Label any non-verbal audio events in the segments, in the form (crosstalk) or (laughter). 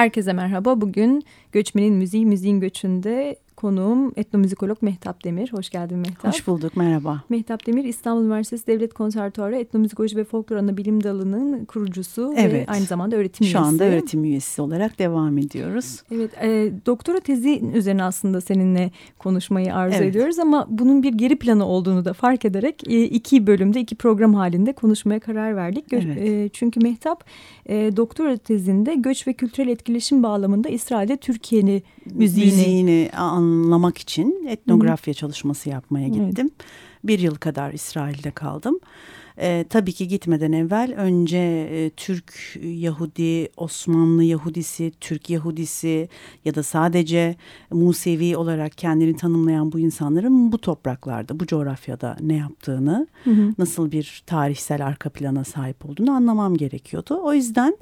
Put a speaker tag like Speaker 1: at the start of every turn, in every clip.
Speaker 1: Herkese merhaba. Bugün Göçmenin Müziği, Müziğin Göçü'nde Konuğum etnomüzikolog Mehtap Demir. Hoş geldin Mehtap.
Speaker 2: Hoş bulduk, merhaba.
Speaker 1: Mehtap Demir İstanbul Üniversitesi Devlet Konservatuarı Etnomüzikoloji ve Folklor Anabilim Dalı'nın kurucusu evet. ve aynı zamanda öğretim
Speaker 2: üyesi. Şu anda öğretim üyesi olarak devam ediyoruz.
Speaker 1: Evet, e, doktora tezi üzerine aslında seninle konuşmayı arzu evet. ediyoruz ama bunun bir geri planı olduğunu da fark ederek e, iki bölümde, iki program halinde konuşmaya karar verdik. Evet. E, çünkü Mehtap e, doktora tezinde göç ve kültürel etkileşim bağlamında İsrail'de Türkiye'nin müziğini,
Speaker 2: müziğini anlamak için etnografya Hı. çalışması yapmaya gittim. Evet. Bir yıl kadar İsrail'de kaldım. E, tabii ki gitmeden evvel önce e, Türk Yahudi, Osmanlı Yahudisi, Türk Yahudisi ya da sadece Musevi olarak kendini tanımlayan bu insanların bu topraklarda, bu coğrafyada ne yaptığını, hı hı. nasıl bir tarihsel arka plana sahip olduğunu anlamam gerekiyordu. O yüzden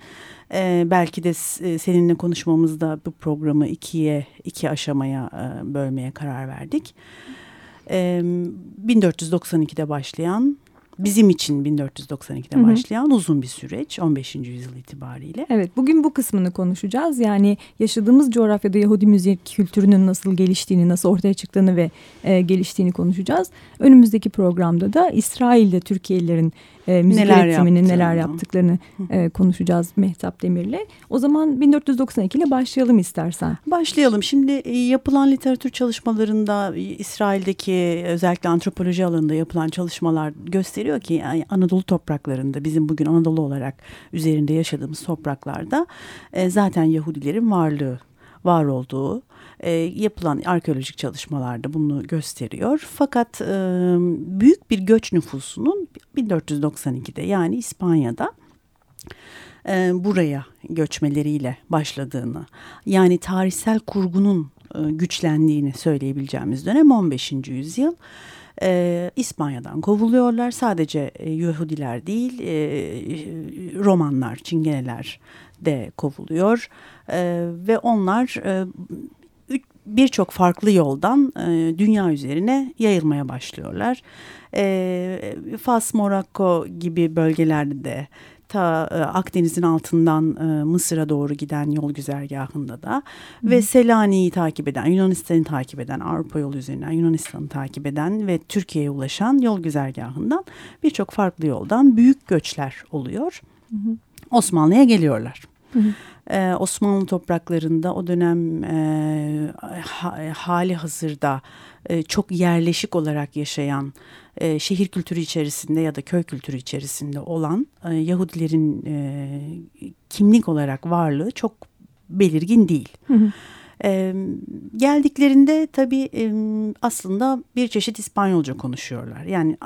Speaker 2: e, belki de e, seninle konuşmamızda bu programı ikiye, iki aşamaya e, bölmeye karar verdik. E, 1492'de başlayan bizim için 1492'de Hı -hı. başlayan uzun bir süreç 15. yüzyıl itibariyle.
Speaker 1: Evet bugün bu kısmını konuşacağız. Yani yaşadığımız coğrafyada Yahudi müzik kültürünün nasıl geliştiğini, nasıl ortaya çıktığını ve e, geliştiğini konuşacağız. Önümüzdeki programda da İsrail'de Türkiye'lilerin e, müzik neler üretiminin neler yaptıklarını e, konuşacağız Mehtap Demir'le. O zaman 1492 ile başlayalım istersen.
Speaker 2: Başlayalım. Şimdi e, yapılan literatür çalışmalarında İsrail'deki özellikle antropoloji alanında yapılan çalışmalar gösteriyor ki yani Anadolu topraklarında bizim bugün Anadolu olarak üzerinde yaşadığımız topraklarda e, zaten Yahudilerin varlığı var olduğu e, yapılan arkeolojik çalışmalarda bunu gösteriyor. Fakat e, büyük bir göç nüfusunun 1492'de yani İspanya'da e, buraya göçmeleriyle başladığını yani tarihsel kurgunun e, güçlendiğini söyleyebileceğimiz dönem 15. yüzyıl. E, İspanya'dan kovuluyorlar. Sadece e, Yahudiler değil, e, Romanlar, Çingeneler de kovuluyor. E, ve onlar e, birçok farklı yoldan e, dünya üzerine yayılmaya başlıyorlar. E, Fas, Morakko gibi bölgelerde de ta e, Akdeniz'in altından e, Mısır'a doğru giden yol güzergahında da Hı. ve Selanik'i takip eden, Yunanistan'ı takip eden, Avrupa yolu üzerinden Yunanistan'ı takip eden ve Türkiye'ye ulaşan yol güzergahından birçok farklı yoldan büyük göçler oluyor. Osmanlı'ya geliyorlar. Hı hı. Ee, Osmanlı topraklarında o dönem e, ha, hali hazırda e, çok yerleşik olarak yaşayan e, şehir kültürü içerisinde ya da köy kültürü içerisinde olan e, Yahudilerin e, kimlik olarak varlığı çok belirgin değil. Hı hı. E, geldiklerinde tabii e, aslında bir çeşit İspanyolca konuşuyorlar. Yani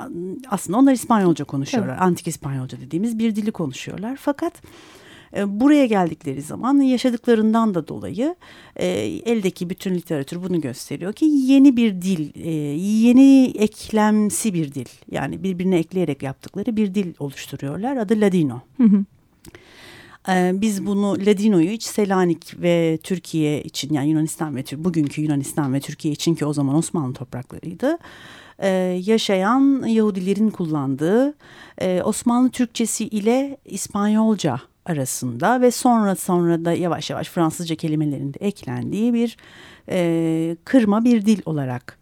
Speaker 2: aslında onlar İspanyolca konuşuyorlar. Evet. Antik İspanyolca dediğimiz bir dili konuşuyorlar. Fakat e, buraya geldikleri zaman yaşadıklarından da dolayı e, eldeki bütün literatür bunu gösteriyor ki yeni bir dil, e, yeni eklemsi bir dil yani birbirine ekleyerek yaptıkları bir dil oluşturuyorlar. Adı Ladino. Hı hı. Biz bunu Ladino'yu iç Selanik ve Türkiye için yani Yunanistan ve bugünkü Yunanistan ve Türkiye için ki o zaman Osmanlı topraklarıydı. yaşayan Yahudilerin kullandığı Osmanlı Türkçesi ile İspanyolca arasında ve sonra sonra da yavaş yavaş Fransızca kelimelerinde eklendiği bir e, kırma bir dil olarak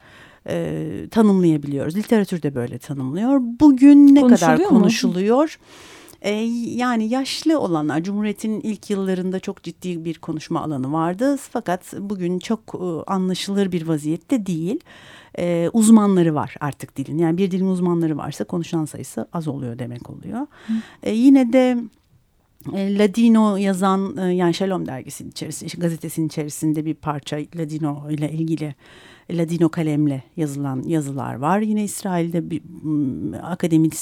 Speaker 2: e, tanımlayabiliyoruz. Literatür de böyle tanımlıyor. Bugün ne kadar mu? konuşuluyor? E, yani yaşlı olanlar Cumhuriyet'in ilk yıllarında çok ciddi bir konuşma alanı vardı. Fakat bugün çok e, anlaşılır bir vaziyette değil. E, uzmanları var artık dilin. Yani bir dilin uzmanları varsa konuşan sayısı az oluyor demek oluyor. E, yine de Ladino yazan e, yani Shalom dergisinin içerisinde gazetesinin içerisinde bir parça Ladino ile ilgili Ladino kalemle yazılan yazılar var. Yine İsrail'de bir akademik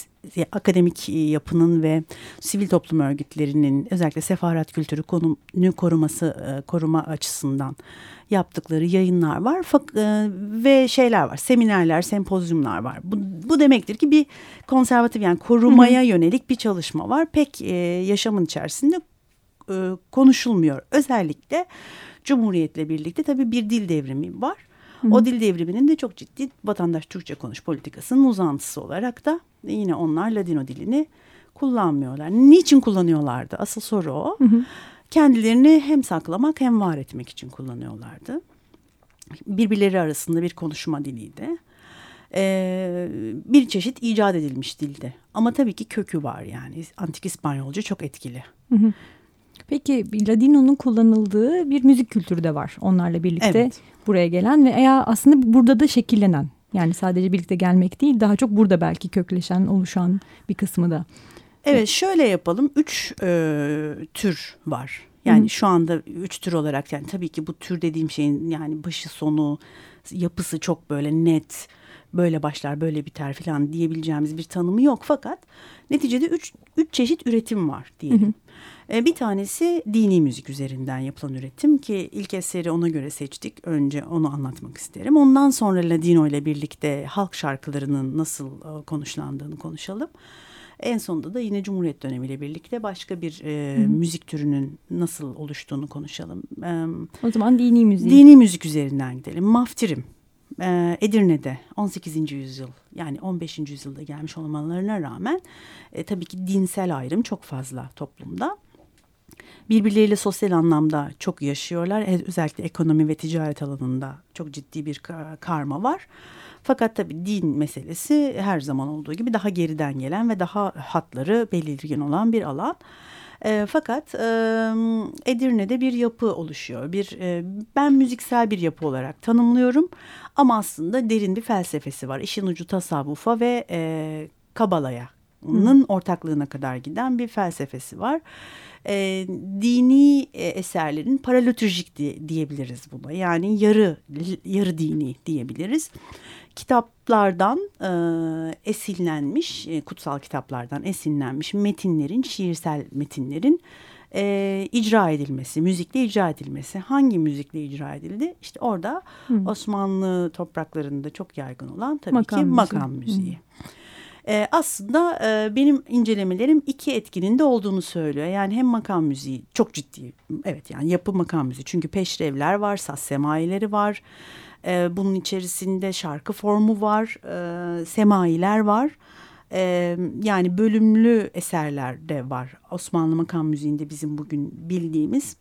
Speaker 2: akademik yapının ve sivil toplum örgütlerinin özellikle sefaret kültürü konumunu koruması e, koruma açısından yaptıkları yayınlar var. E, ve şeyler var seminerler sempozyumlar var. Bu, bu demektir ki bir konservatif yani korumaya Hı -hı. yönelik bir çalışma var. Pek e, yaşamın içerisinde e, konuşulmuyor. Özellikle Cumhuriyet'le birlikte tabii bir dil devrimi var Hı o dil devriminin de çok ciddi vatandaş Türkçe konuş politikasının uzantısı olarak da yine onlar Ladino dilini kullanmıyorlar. Niçin kullanıyorlardı? Asıl soru o. Hı hı. kendilerini hem saklamak hem var etmek için kullanıyorlardı. Birbirleri arasında bir konuşma diliydi. Ee, bir çeşit icat edilmiş dilde. Ama tabii ki kökü var yani. Antik İspanyolca çok etkili.
Speaker 1: Hı hı. Peki Ladino'nun kullanıldığı bir müzik kültürü de var onlarla birlikte evet. buraya gelen ve aslında burada da şekillenen yani sadece birlikte gelmek değil daha çok burada belki kökleşen oluşan bir kısmı da.
Speaker 2: Evet şöyle yapalım üç e, tür var yani Hı. şu anda üç tür olarak yani tabii ki bu tür dediğim şeyin yani başı sonu yapısı çok böyle net böyle başlar böyle biter falan diyebileceğimiz bir tanımı yok fakat neticede üç, üç çeşit üretim var diyelim. Hı hı. E, bir tanesi dini müzik üzerinden yapılan üretim ki ilk eseri ona göre seçtik. Önce onu anlatmak isterim. Ondan sonra Ladino ile birlikte halk şarkılarının nasıl e, konuşlandığını konuşalım. En sonunda da yine Cumhuriyet dönemiyle birlikte başka bir e, müzik türünün nasıl oluştuğunu konuşalım.
Speaker 1: E, o zaman dini müzik.
Speaker 2: Dini müzik üzerinden gidelim. Maftirim. E, Edirne'de 18. yüzyıl yani 15. yüzyılda gelmiş olmalarına rağmen e, tabii ki dinsel ayrım çok fazla toplumda birbirleriyle sosyal anlamda çok yaşıyorlar. E, özellikle ekonomi ve ticaret alanında çok ciddi bir karma var. Fakat tabii din meselesi her zaman olduğu gibi daha geriden gelen ve daha hatları belirgin olan bir alan. E, fakat e, Edirne'de bir yapı oluşuyor. Bir e, ben müziksel bir yapı olarak tanımlıyorum ama aslında derin bir felsefesi var. İşin ucu tasavvufa ve e, kabalaya ortaklığına kadar giden bir felsefesi var e, dini e, eserlerin paralötürjik diye, diyebiliriz buna. Yani yarı yarı dini diyebiliriz. Kitaplardan e, esinlenmiş, e, kutsal kitaplardan esinlenmiş metinlerin, şiirsel metinlerin e, icra edilmesi, müzikle icra edilmesi. Hangi müzikle icra edildi? İşte orada Hı. Osmanlı topraklarında çok yaygın olan tabii makam ki müziği. makam müziği. Hı. E, aslında e, benim incelemelerim iki etkinin de olduğunu söylüyor. Yani hem makam müziği çok ciddi evet yani yapı makam müziği çünkü peşrevler var, saz semaileri var. E, bunun içerisinde şarkı formu var, e, semailer var. E, yani bölümlü eserler de var Osmanlı makam müziğinde bizim bugün bildiğimiz.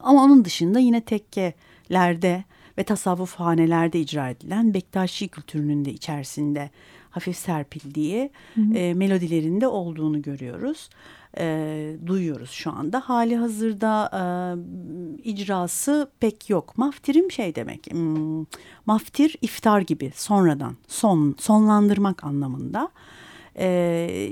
Speaker 2: Ama onun dışında yine tekkelerde ve tasavvuf hanelerde icra edilen Bektaşi kültürünün de içerisinde hafif serpildiği E, melodilerinde olduğunu görüyoruz. E, duyuyoruz şu anda. Hali hazırda e, icrası pek yok. Maftirim şey demek. Hmm, maftir iftar gibi sonradan son sonlandırmak anlamında. E,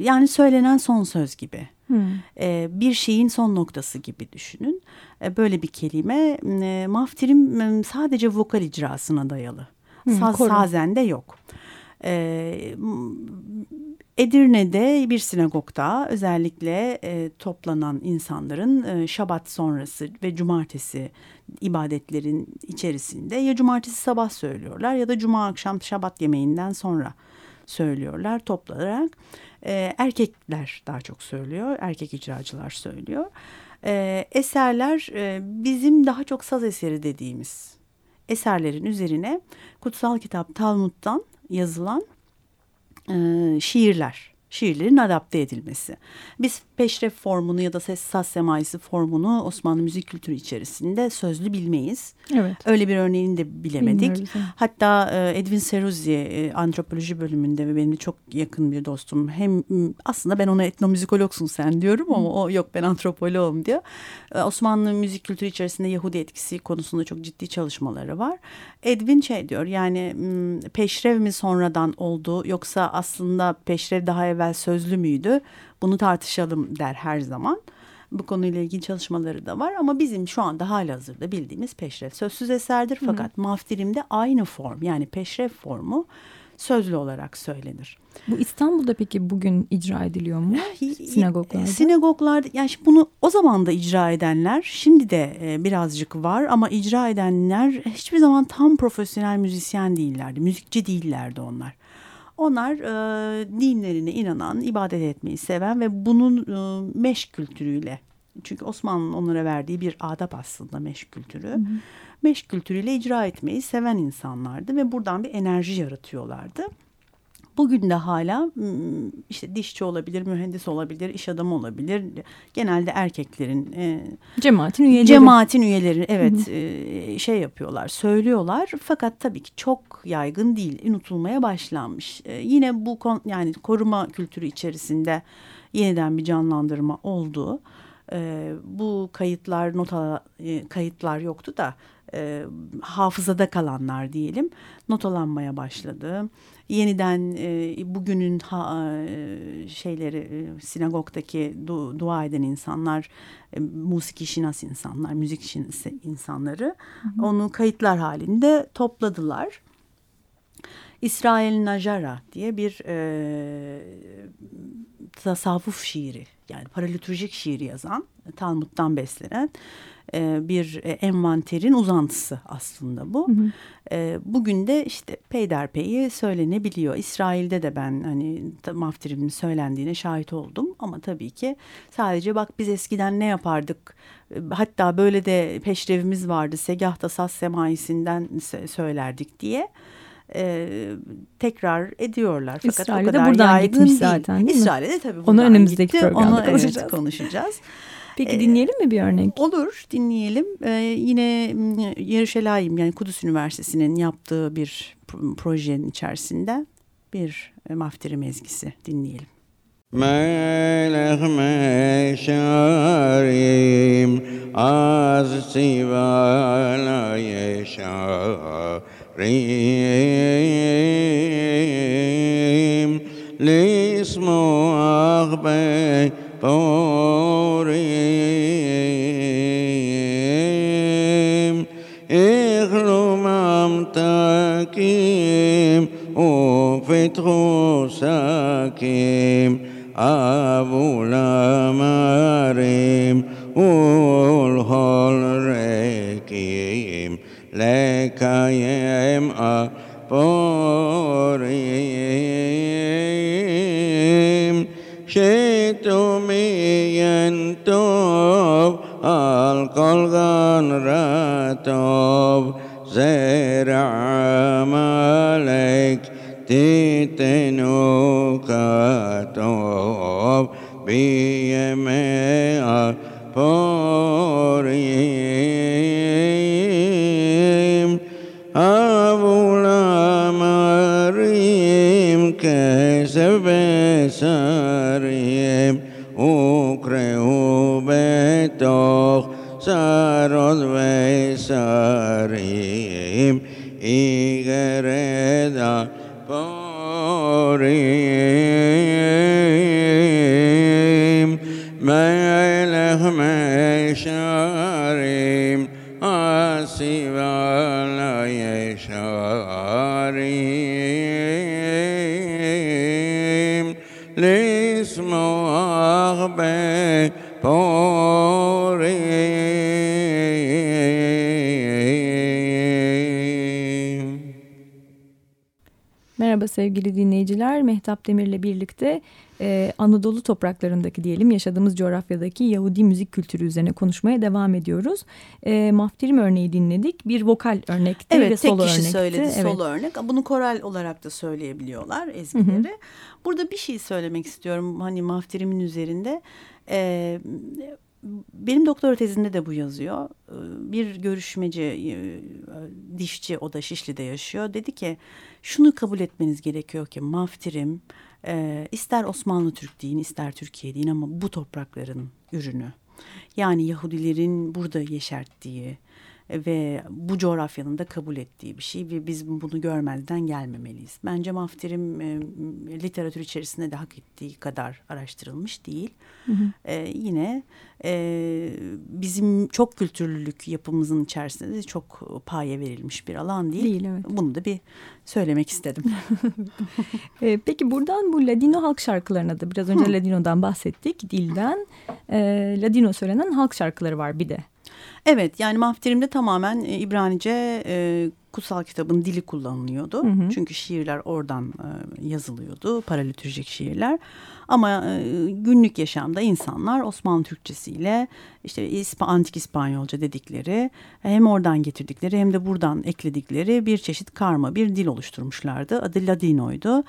Speaker 2: yani söylenen son söz gibi. Hmm. E, bir şeyin son noktası gibi düşünün. E, böyle bir kelime. E, maftirim sadece vokal icrasına dayalı. Hmm, Saz, sazende yok. E, Edirne'de bir sinagogda özellikle e, toplanan insanların e, şabat sonrası ve cumartesi ibadetlerin içerisinde ya cumartesi sabah söylüyorlar ya da cuma akşam şabat yemeğinden sonra söylüyorlar toplanarak. E, erkekler daha çok söylüyor, erkek icracılar söylüyor. E, eserler e, bizim daha çok saz eseri dediğimiz eserlerin üzerine kutsal kitap Talmud'dan yazılan e, şiirler şiirlerin adapte edilmesi. Biz peşref formunu ya da ses saz semaisi formunu Osmanlı müzik kültürü içerisinde sözlü bilmeyiz. Evet. Öyle bir örneğini de bilemedik. Hatta e, Edwin Seruzzi e, antropoloji bölümünde ve benim çok yakın bir dostum. Hem aslında ben ona etnomüzikologsun sen diyorum ama o yok ben antropoloğum diyor. E, Osmanlı müzik kültürü içerisinde Yahudi etkisi konusunda çok ciddi çalışmaları var. Edwin şey diyor yani peşrev mi sonradan oldu yoksa aslında peşrev daha evvel sözlü müydü? Bunu tartışalım der her zaman. Bu konuyla ilgili çalışmaları da var ama bizim şu anda hala hazırda bildiğimiz peşref sözsüz eserdir. Fakat Hı. maftirimde aynı form yani peşref formu sözlü olarak söylenir.
Speaker 1: Bu İstanbul'da peki bugün icra ediliyor mu sinagoglarda?
Speaker 2: Sinagoglarda yani bunu o zaman da icra edenler şimdi de e, birazcık var ama icra edenler hiçbir zaman tam profesyonel müzisyen değillerdi. Müzikçi değillerdi onlar. Onlar e, dinlerine inanan, ibadet etmeyi seven ve bunun e, meş kültürüyle çünkü Osmanlı'nın onlara verdiği bir adap aslında meş kültürü. Hı hı. Meş kültürüyle icra etmeyi seven insanlardı ve buradan bir enerji yaratıyorlardı. Bugün de hala işte dişçi olabilir, mühendis olabilir, iş adamı olabilir. Genelde erkeklerin
Speaker 1: e, cemaatin üyeleri.
Speaker 2: Cemaatin üyeleri evet e, şey yapıyorlar, söylüyorlar. Fakat tabii ki çok yaygın değil, unutulmaya başlanmış. E, yine bu yani koruma kültürü içerisinde yeniden bir canlandırma oldu. E, bu kayıtlar, nota e, kayıtlar yoktu da e, hafızada kalanlar diyelim notalanmaya başladı. Yeniden e, bugünün ha, e, şeyleri e, sinagogdaki du, dua eden insanlar, e, musiki şinas insanlar, müzik şinas insanları hı hı. onu kayıtlar halinde topladılar. İsrail Najara diye bir e, tasavvuf şiiri yani paralitürjik şiir yazan Talmud'dan beslenen e, bir e, envanterin uzantısı aslında bu. Hı hı. E, bugün de işte peyderpeyi söylenebiliyor. İsrail'de de ben hani maftirimin söylendiğine şahit oldum. Ama tabii ki sadece bak biz eskiden ne yapardık hatta böyle de peşrevimiz vardı segahta saz semaisinden söylerdik diye e, tekrar ediyorlar.
Speaker 1: Fakat İsrail'de o kadar buradan gitmiş değil. zaten değil
Speaker 2: İsrail'de tabii buradan Onu önümüzdeki gitti. programda Onu, konuşacağız. Evet, konuşacağız.
Speaker 1: Peki ee, dinleyelim mi bir örnek?
Speaker 2: Olur dinleyelim. Ee, yine Yerişelayim yani Kudüs Üniversitesi'nin yaptığı bir projenin içerisinde bir e, maftiri mezgisi dinleyelim.
Speaker 3: Melek meşarim az sivala yeşarim Lismu ahbe متروساكيم أبو لماريم والهولريكيم لكايم أبوريم. شتميا توب القلغان راتوب زرع ملك تیتنو کتاب بیم پاریم اول مریم کسب سریم اوکره او به تاخ سرد و سریم ایگرده
Speaker 1: oh sevgili dinleyiciler. Mehtap Demir'le birlikte e, Anadolu topraklarındaki diyelim yaşadığımız coğrafyadaki Yahudi müzik kültürü üzerine konuşmaya devam ediyoruz. E, Maftirim örneği dinledik. Bir vokal örnekti
Speaker 2: evet,
Speaker 1: ve solo
Speaker 2: örnekti.
Speaker 1: Evet tek
Speaker 2: kişi söyledi evet. solo örnek. Bunu koral olarak da söyleyebiliyorlar ezgileri. Hı hı. Burada bir şey söylemek istiyorum hani Maftirim'in üzerinde. E, benim doktora tezinde de bu yazıyor. Ee, bir görüşmeci, e, dişçi, o da Şişli'de yaşıyor. Dedi ki şunu kabul etmeniz gerekiyor ki maftirim e, ister Osmanlı Türk deyin ister Türkiye deyin ama bu toprakların ürünü. Yani Yahudilerin burada yeşerttiği, ve bu coğrafyanın da kabul ettiği bir şey ve biz bunu görmezden gelmemeliyiz. Bence Maftir'in e, literatür içerisinde de hak ettiği kadar araştırılmış değil. Hı hı. E, yine e, bizim çok kültürlülük yapımızın içerisinde de çok paye verilmiş bir alan değil. Değil evet. Bunu da bir söylemek istedim. (laughs)
Speaker 1: e, peki buradan bu Ladino halk şarkılarına da biraz önce hı. Ladino'dan bahsettik dilden. E, Ladino söylenen halk şarkıları var bir de.
Speaker 2: Evet yani mafterimde tamamen e, İbranice e, kutsal kitabın dili kullanılıyordu.
Speaker 1: Hı hı.
Speaker 2: Çünkü şiirler oradan e, yazılıyordu, paralitürjik şiirler. Ama e, günlük yaşamda insanlar Osmanlı Türkçesiyle işte İsp antik İspanyolca dedikleri hem oradan getirdikleri hem de buradan ekledikleri bir çeşit karma bir dil oluşturmuşlardı. Adı Ladino'ydu.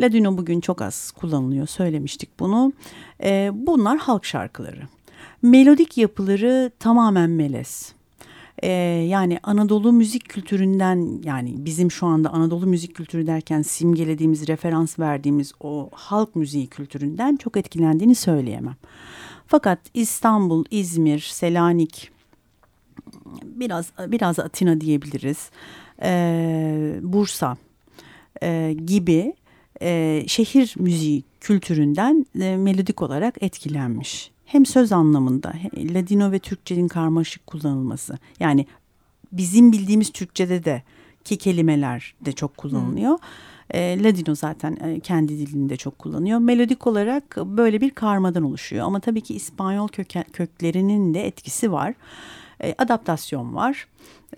Speaker 2: Ladino bugün çok az kullanılıyor söylemiştik bunu. E, bunlar halk şarkıları. Melodik yapıları tamamen melez. Ee, yani Anadolu müzik kültüründen yani bizim şu anda Anadolu müzik kültürü derken simgelediğimiz, referans verdiğimiz o halk müziği kültüründen çok etkilendiğini söyleyemem. Fakat İstanbul, İzmir, Selanik, biraz biraz Atina diyebiliriz, ee, Bursa e, gibi e, şehir müziği kültüründen e, melodik olarak etkilenmiş hem söz anlamında Ladino ve Türkçenin karmaşık kullanılması. Yani bizim bildiğimiz Türkçede de ki kelimeler de çok kullanılıyor. E, Ladino zaten e, kendi dilinde çok kullanıyor. Melodik olarak böyle bir karmadan oluşuyor. Ama tabii ki İspanyol köken, köklerinin de etkisi var. E, adaptasyon var.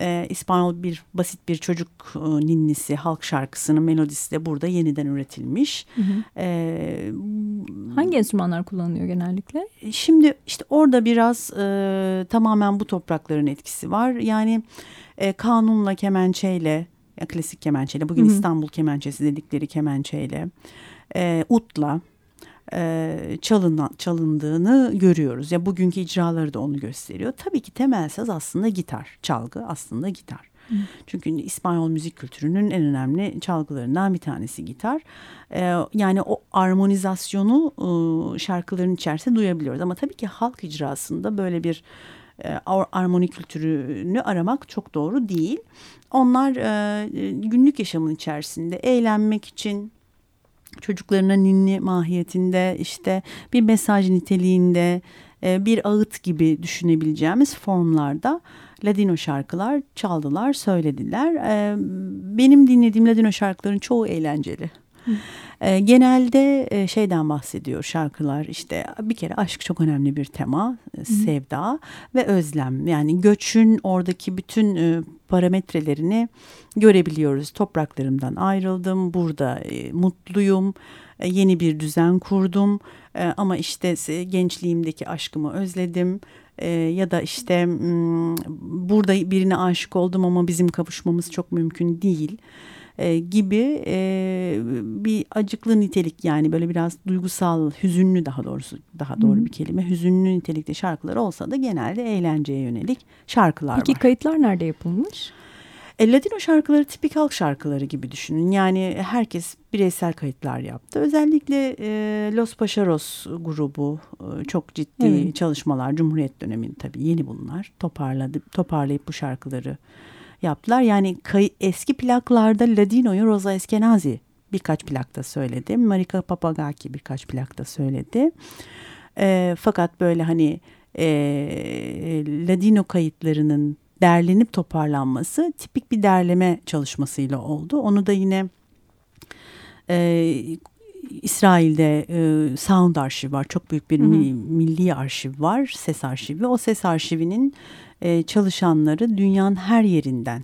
Speaker 2: E, İspanyol bir basit bir çocuk e, ninnisi halk şarkısının melodisi de burada yeniden üretilmiş. Hı hı.
Speaker 1: E, Hangi enstrümanlar kullanılıyor genellikle?
Speaker 2: Şimdi işte orada biraz e, tamamen bu toprakların etkisi var. Yani e, kanunla, kemençeyle, ya klasik kemençeyle, bugün hı hı. İstanbul kemençesi dedikleri kemençeyle, e, utla e, çalınan, çalındığını görüyoruz. Ya bugünkü icraları da onu gösteriyor. Tabii ki temel saz aslında gitar, çalgı aslında gitar. Hı. Çünkü İspanyol müzik kültürünün en önemli çalgılarından bir tanesi gitar. Ee, yani o armonizasyonu e, şarkıların içerisinde duyabiliyoruz. Ama tabii ki halk icrasında böyle bir e, armoni kültürünü aramak çok doğru değil. Onlar e, günlük yaşamın içerisinde eğlenmek için, çocuklarına ninni mahiyetinde işte bir mesaj niteliğinde e, bir ağıt gibi düşünebileceğimiz formlarda Ladino şarkılar çaldılar, söylediler. E, benim dinlediğim Ladino şarkıların çoğu eğlenceli. E, genelde e, şeyden bahsediyor şarkılar işte bir kere aşk çok önemli bir tema, e, sevda ve özlem. Yani göçün oradaki bütün e, parametrelerini görebiliyoruz. Topraklarımdan ayrıldım, burada e, mutluyum, e, yeni bir düzen kurdum e, ama işte gençliğimdeki aşkımı özledim. E, ya da işte burada birine aşık oldum ama bizim kavuşmamız çok mümkün değil e, gibi e, bir acıklı nitelik yani böyle biraz duygusal, hüzünlü daha doğrusu daha doğru Hı. bir kelime. Hüzünlü nitelikte şarkılar olsa da genelde eğlenceye yönelik şarkılar
Speaker 1: Peki,
Speaker 2: var.
Speaker 1: Peki kayıtlar nerede yapılmış?
Speaker 2: E, Ladino şarkıları tipik halk şarkıları gibi düşünün. Yani herkes bireysel kayıtlar yaptı. Özellikle e, Los Paşaros grubu e, çok ciddi evet. çalışmalar. Cumhuriyet döneminde tabii yeni bunlar. Toparladı, toparlayıp bu şarkıları yaptılar. Yani kay, eski plaklarda Ladino'yu Rosa Eskenazi birkaç plakta söyledi. Marika Papagaki birkaç plakta söyledi. E, fakat böyle hani e, Ladino kayıtlarının derlenip toparlanması tipik bir derleme çalışmasıyla oldu. Onu da yine e, İsrail'de e, Sound Arşiv var. Çok büyük bir hı hı. milli arşiv var. Ses arşivi. O ses arşivinin e, çalışanları dünyanın her yerinden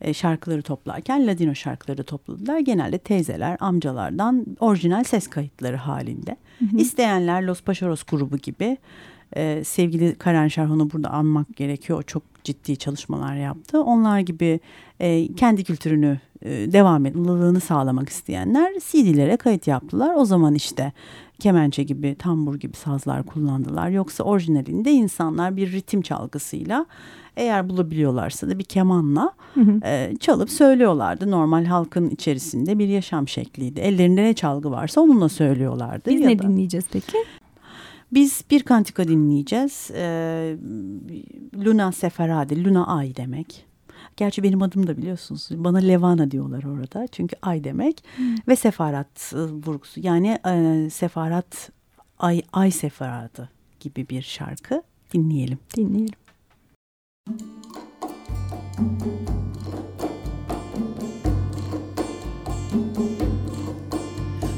Speaker 2: e, şarkıları toplarken Ladino şarkıları topladılar. Genelde teyzeler, amcalardan orijinal ses kayıtları halinde. Hı hı. İsteyenler Los Paşaros grubu gibi e, sevgili Karen Şerhon'u burada anmak gerekiyor. O çok ciddi çalışmalar yaptı. Onlar gibi e, kendi kültürünü e, devam etmeliliğini sağlamak isteyenler CD'lere kayıt yaptılar. O zaman işte kemençe gibi, tambur gibi sazlar kullandılar. Yoksa orijinalinde insanlar bir ritim çalgısıyla eğer bulabiliyorlarsa da bir kemanla hı hı. E, çalıp söylüyorlardı. Normal halkın içerisinde bir yaşam şekliydi. Ellerinde ne çalgı varsa onunla söylüyorlardı.
Speaker 1: Biz ne da, dinleyeceğiz peki?
Speaker 2: Biz bir kantika dinleyeceğiz. Ee, Luna Seferade, Luna Ay demek. Gerçi benim adım da biliyorsunuz. Bana Levana diyorlar orada. Çünkü ay demek. Hmm. Ve sefarat ıı, vurgusu. Yani e, sefarat, ay, ay sefaratı gibi bir şarkı. Dinleyelim.
Speaker 1: Dinleyelim.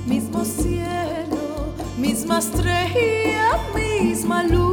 Speaker 1: Mismo cielo, misma estrella, misma luna.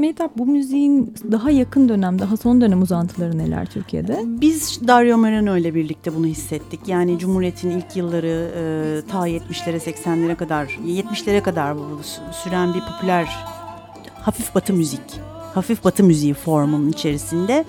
Speaker 1: Mehtap bu müziğin daha yakın dönem, daha son dönem uzantıları neler Türkiye'de?
Speaker 2: Biz Dario Moreno ile birlikte bunu hissettik. Yani Cumhuriyet'in ilk yılları e, ta 70'lere 80'lere kadar, 70'lere kadar süren bir popüler hafif batı müzik, hafif batı müziği formunun içerisinde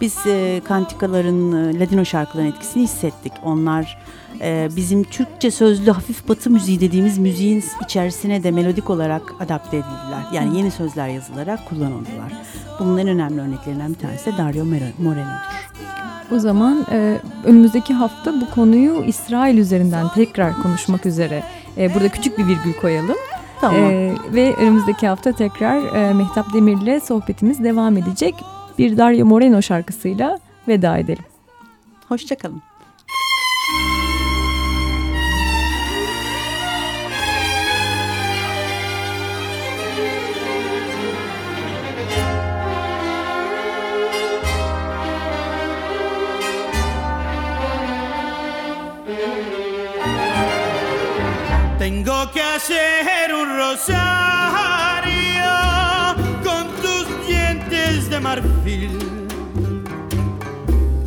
Speaker 2: biz e, kantikaların, e, Ladino şarkıların etkisini hissettik. Onlar e, bizim Türkçe sözlü hafif batı müziği dediğimiz müziğin içerisine de melodik olarak adapte edildiler. Yani yeni sözler yazılarak kullanıldılar. Bunun en önemli örneklerinden bir tanesi de Dario Moreno'dur.
Speaker 1: O zaman e, önümüzdeki hafta bu konuyu İsrail üzerinden tekrar konuşmak üzere e, burada küçük bir virgül koyalım. Tamam. E, ve önümüzdeki hafta tekrar e, Mehtap Demir'le sohbetimiz devam edecek. Bir Dario Moreno şarkısıyla veda edelim.
Speaker 2: Hoşçakalın.
Speaker 4: Tengo que hacer un rosario dientes de marfil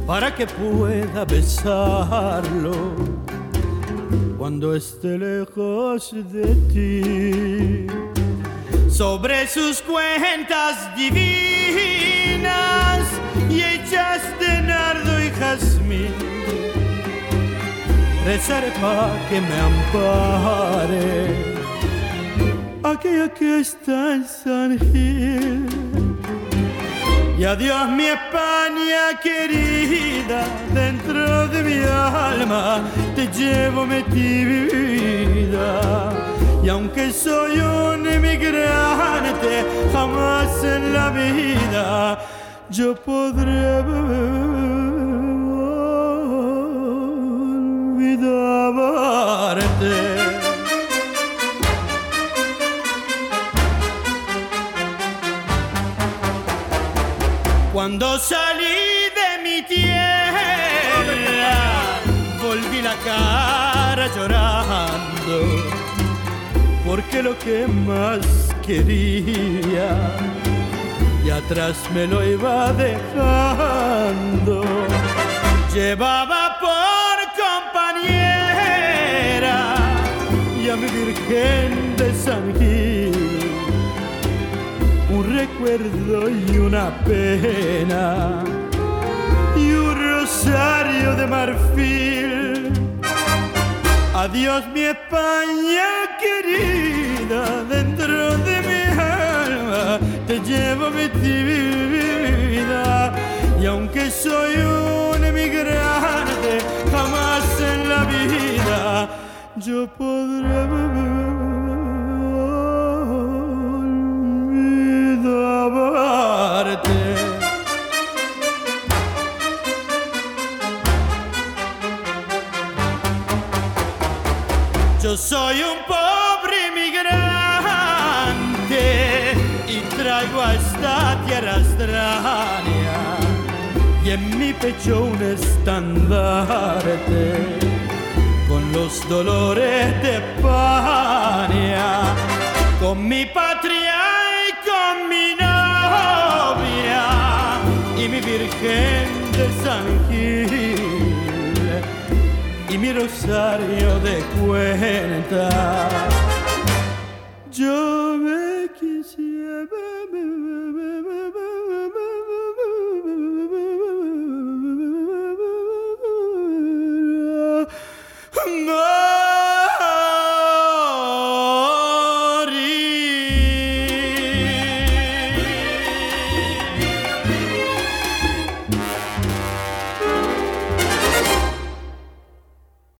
Speaker 4: para que pueda besarlo cuando esté lejos de ti. Sobre sus cuentas divinas y hechas de nardo y jazmín rezaré para que me ampare aquella que está en San Gil. Y adiós mi España querida, dentro de mi alma te llevo metida. Y aunque soy un emigrante, jamás en la vida yo podré Cuando salí de mi tierra, volví la cara llorando, porque lo que más quería y atrás me lo iba dejando. Llevaba por compañera y a mi Virgen de San Gil recuerdo y una pena. Y un rosario de marfil. Adiós mi España querida, dentro de mi alma te llevo mi vida. Y aunque soy un emigrante, jamás en la vida yo podré Soy un pobre inmigrante y traigo a esta tierra extraña y en mi pecho un estandarte con los dolores de España, con mi patria y con mi novia y mi Virgen de San mi rosario de cuenta. Yo me quisiera.